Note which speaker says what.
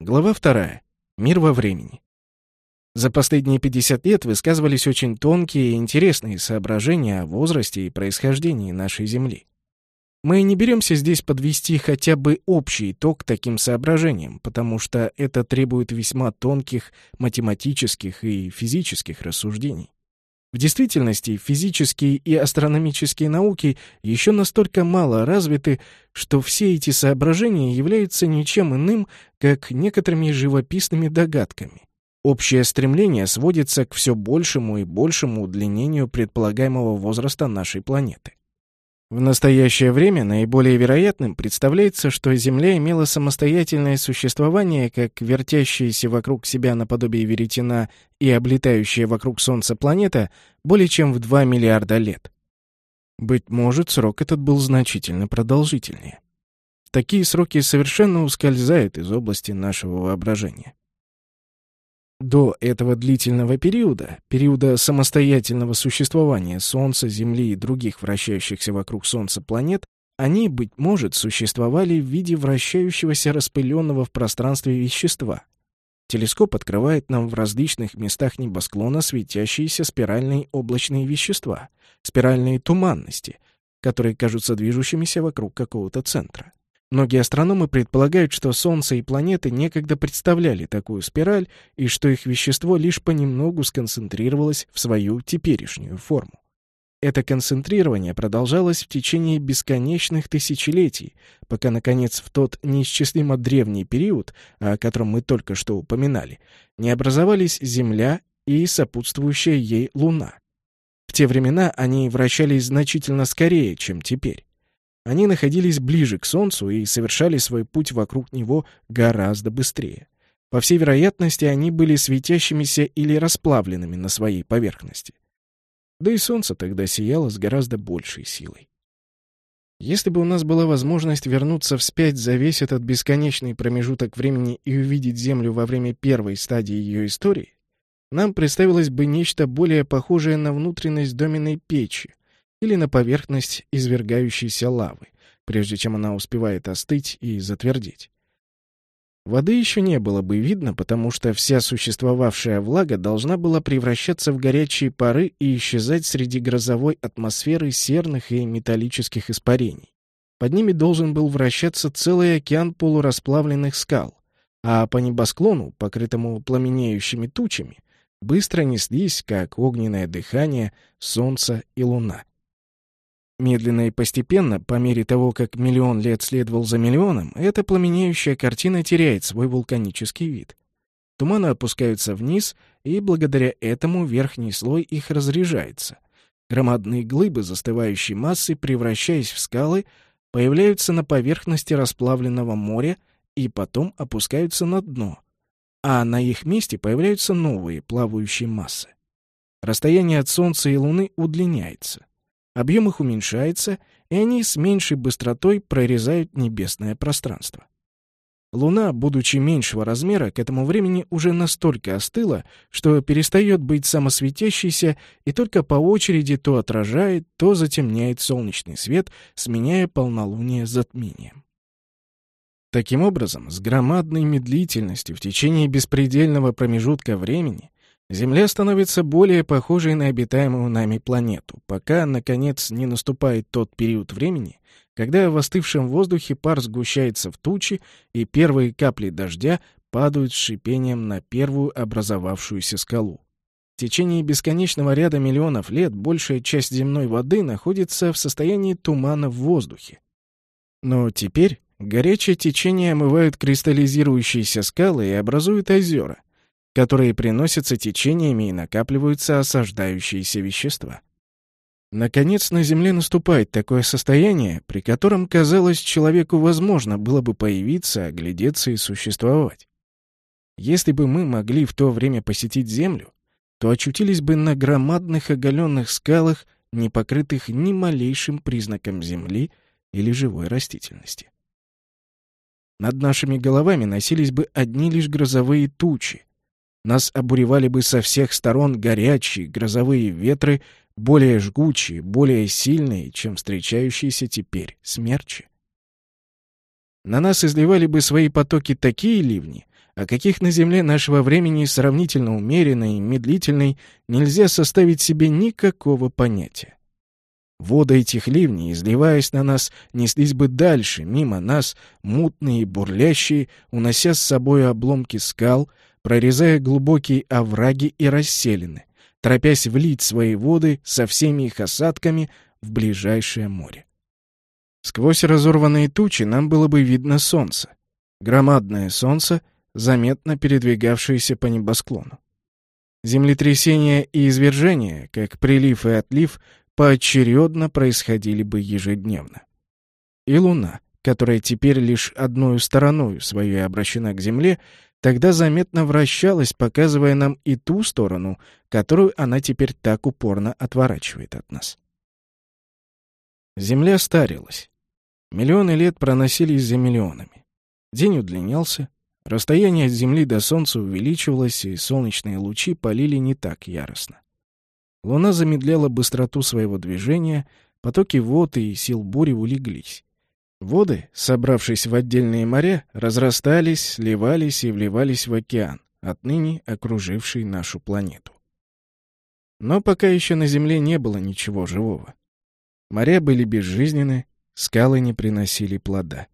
Speaker 1: Глава вторая. Мир во времени. За последние 50 лет высказывались очень тонкие и интересные соображения о возрасте и происхождении нашей Земли. Мы не беремся здесь подвести хотя бы общий итог таким соображениям, потому что это требует весьма тонких математических и физических рассуждений. В действительности физические и астрономические науки еще настолько мало развиты, что все эти соображения являются ничем иным, как некоторыми живописными догадками. Общее стремление сводится к все большему и большему удлинению предполагаемого возраста нашей планеты. В настоящее время наиболее вероятным представляется, что Земля имела самостоятельное существование, как вертящаяся вокруг себя наподобие веретена и облетающая вокруг Солнца планета, более чем в 2 миллиарда лет. Быть может, срок этот был значительно продолжительнее. Такие сроки совершенно ускользают из области нашего воображения. До этого длительного периода, периода самостоятельного существования Солнца, Земли и других вращающихся вокруг Солнца планет, они, быть может, существовали в виде вращающегося распыленного в пространстве вещества. Телескоп открывает нам в различных местах небосклона светящиеся спиральные облачные вещества, спиральные туманности, которые кажутся движущимися вокруг какого-то центра. Многие астрономы предполагают, что Солнце и планеты некогда представляли такую спираль и что их вещество лишь понемногу сконцентрировалось в свою теперешнюю форму. Это концентрирование продолжалось в течение бесконечных тысячелетий, пока, наконец, в тот неисчислимо древний период, о котором мы только что упоминали, не образовались Земля и сопутствующая ей Луна. В те времена они вращались значительно скорее, чем теперь. Они находились ближе к Солнцу и совершали свой путь вокруг него гораздо быстрее. По всей вероятности, они были светящимися или расплавленными на своей поверхности. Да и Солнце тогда сияло с гораздо большей силой. Если бы у нас была возможность вернуться вспять за весь этот бесконечный промежуток времени и увидеть Землю во время первой стадии ее истории, нам представилось бы нечто более похожее на внутренность доменной печи, или на поверхность извергающейся лавы, прежде чем она успевает остыть и затвердеть. Воды еще не было бы видно, потому что вся существовавшая влага должна была превращаться в горячие пары и исчезать среди грозовой атмосферы серных и металлических испарений. Под ними должен был вращаться целый океан полурасплавленных скал, а по небосклону, покрытому пламенеющими тучами, быстро неслись, как огненное дыхание, солнце и луна. Медленно и постепенно, по мере того, как миллион лет следовал за миллионом, эта пламенеющая картина теряет свой вулканический вид. Туманы опускаются вниз, и благодаря этому верхний слой их разряжается. Громадные глыбы застывающей массы, превращаясь в скалы, появляются на поверхности расплавленного моря и потом опускаются на дно, а на их месте появляются новые плавающие массы. Расстояние от Солнца и Луны удлиняется. Объем их уменьшается, и они с меньшей быстротой прорезают небесное пространство. Луна, будучи меньшего размера, к этому времени уже настолько остыла, что перестает быть самосветящейся и только по очереди то отражает, то затемняет солнечный свет, сменяя полнолуние затмением. Таким образом, с громадной медлительностью в течение беспредельного промежутка времени Земля становится более похожей на обитаемую нами планету, пока, наконец, не наступает тот период времени, когда в остывшем воздухе пар сгущается в тучи, и первые капли дождя падают с шипением на первую образовавшуюся скалу. В течение бесконечного ряда миллионов лет большая часть земной воды находится в состоянии тумана в воздухе. Но теперь горячее течение омывают кристаллизирующиеся скалы и образуют озера, которые приносятся течениями и накапливаются осаждающиеся вещества. Наконец, на Земле наступает такое состояние, при котором, казалось, человеку возможно было бы появиться, оглядеться и существовать. Если бы мы могли в то время посетить Землю, то очутились бы на громадных оголенных скалах, не покрытых ни малейшим признаком Земли или живой растительности. Над нашими головами носились бы одни лишь грозовые тучи, нас обуревали бы со всех сторон горячие грозовые ветры, более жгучие, более сильные, чем встречающиеся теперь смерчи. На нас изливали бы свои потоки такие ливни, о каких на Земле нашего времени сравнительно умеренной и медлительной нельзя составить себе никакого понятия. Воды этих ливней, изливаясь на нас, неслись бы дальше, мимо нас, мутные и бурлящие, унося с собой обломки скал, прорезая глубокие овраги и расселины, торопясь влить свои воды со всеми их осадками в ближайшее море. Сквозь разорванные тучи нам было бы видно солнце. Громадное солнце, заметно передвигавшееся по небосклону. Землетрясения и извержения, как прилив и отлив, поочередно происходили бы ежедневно. И Луна, которая теперь лишь одной стороной своей обращена к Земле, тогда заметно вращалась, показывая нам и ту сторону, которую она теперь так упорно отворачивает от нас. Земля старилась. Миллионы лет проносились за миллионами. День удлинялся, расстояние от Земли до Солнца увеличивалось, и солнечные лучи полили не так яростно. Луна замедляла быстроту своего движения, потоки вод и сил бури улеглись. Воды, собравшись в отдельные моря, разрастались, сливались и вливались в океан, отныне окруживший нашу планету. Но пока еще на Земле не было ничего живого. Моря были безжизненны, скалы не приносили плода.